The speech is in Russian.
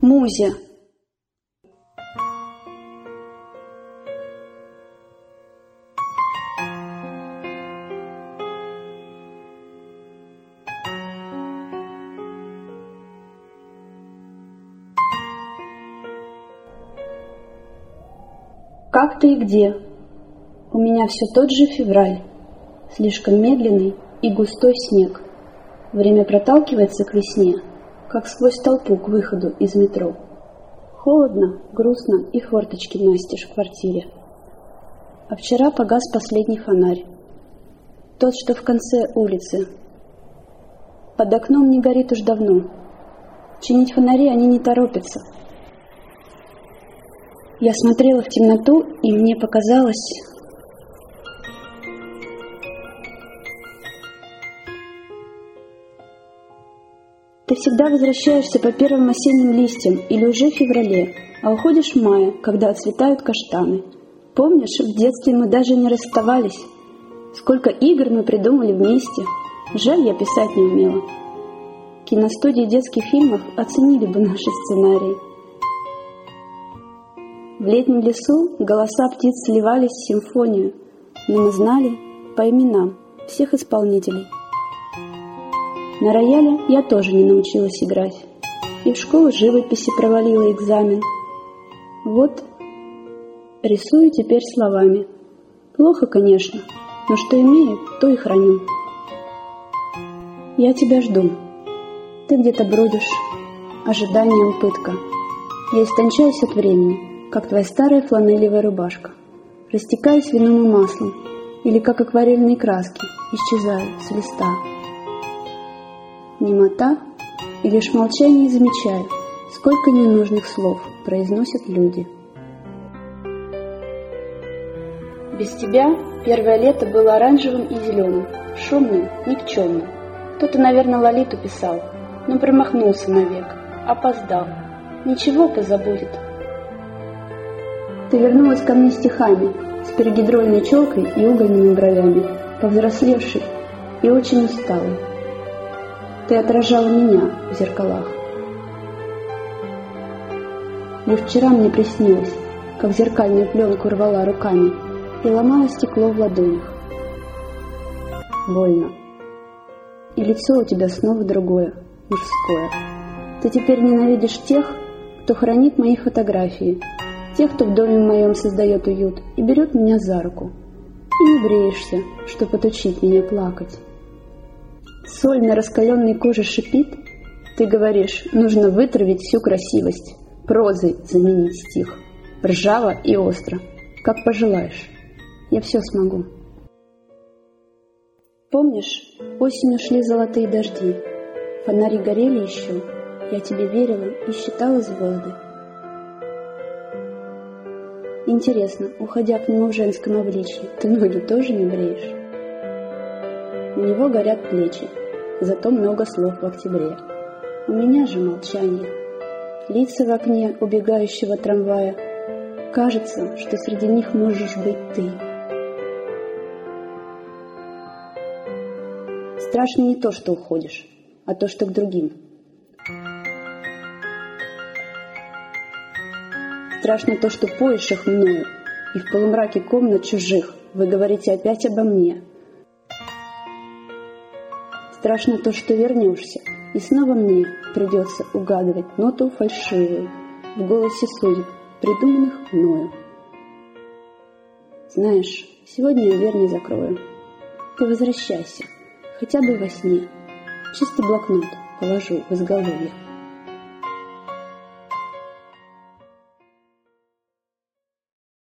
Музя. Как ты и где? У меня все тот же февраль, слишком медленный и густой снег. Время проталкивается к весне, как сквозь толпу к выходу из метро. Холодно, грустно и форточки настежь в квартире. А вчера погас последний фонарь. Тот, что в конце улицы. Под окном не горит уж давно. Чинить фонари они не торопятся. Я смотрела в темноту, и мне показалось, Ты всегда возвращаешься по первым осенним листьям или уже в феврале, а уходишь в мае, когда отцветают каштаны. Помнишь, в детстве мы даже не расставались? Сколько игр мы придумали вместе. Жаль, я писать не умела. Киностудии детских фильмов оценили бы наши сценарии. В летнем лесу голоса птиц сливались в симфонию, но мы знали по именам всех исполнителей – на рояле я тоже не научилась играть. И в школу живописи провалила экзамен. Вот рисую теперь словами. Плохо, конечно, но что имею, то и храню. Я тебя жду. Ты где-то бродишь, ожиданием пытка. Я истончаюсь от времени, как твоя старая фланелевая рубашка. Растекаюсь вином и маслом, или как акварельные краски, исчезаю с листа немота и лишь молчание замечаю, сколько ненужных слов произносят люди. Без тебя первое лето было оранжевым и зеленым, шумным, никчемным. Кто-то, наверное, Лолиту писал, но промахнулся навек, опоздал. Ничего позабудет. Ты вернулась ко мне стихами, с перегидрольной челкой и угольными бровями, повзрослевший и очень усталый. Ты отражала меня в зеркалах. Лишь вчера мне приснилось, как зеркальную пленку рвала руками и ломала стекло в ладонях. Больно. И лицо у тебя снова другое, мужское. Ты теперь ненавидишь тех, кто хранит мои фотографии, тех, кто в доме моем создает уют и берет меня за руку. И не бреешься, чтобы отучить меня плакать. Соль на раскаленной коже шипит. Ты говоришь, нужно вытравить всю красивость, прозой заменить стих. Ржаво и остро, как пожелаешь. Я все смогу. Помнишь, осенью шли золотые дожди, Фонари горели еще, я тебе верила и считала звезды. Интересно, уходя к нему в женском обличье, ты ноги тоже не бреешь? У него горят плечи, зато много слов в октябре. У меня же молчание. Лица в окне убегающего трамвая. Кажется, что среди них можешь быть ты. Страшно не то, что уходишь, а то, что к другим. Страшно то, что поешь их мною, и в полумраке комнат чужих вы говорите опять обо мне — Страшно то, что вернешься, и снова мне придется угадывать ноту фальшивую в голосе судеб, придуманных мною. Знаешь, сегодня я дверь не закрою. Ты возвращайся, хотя бы во сне. Чистый блокнот положу в изголовье.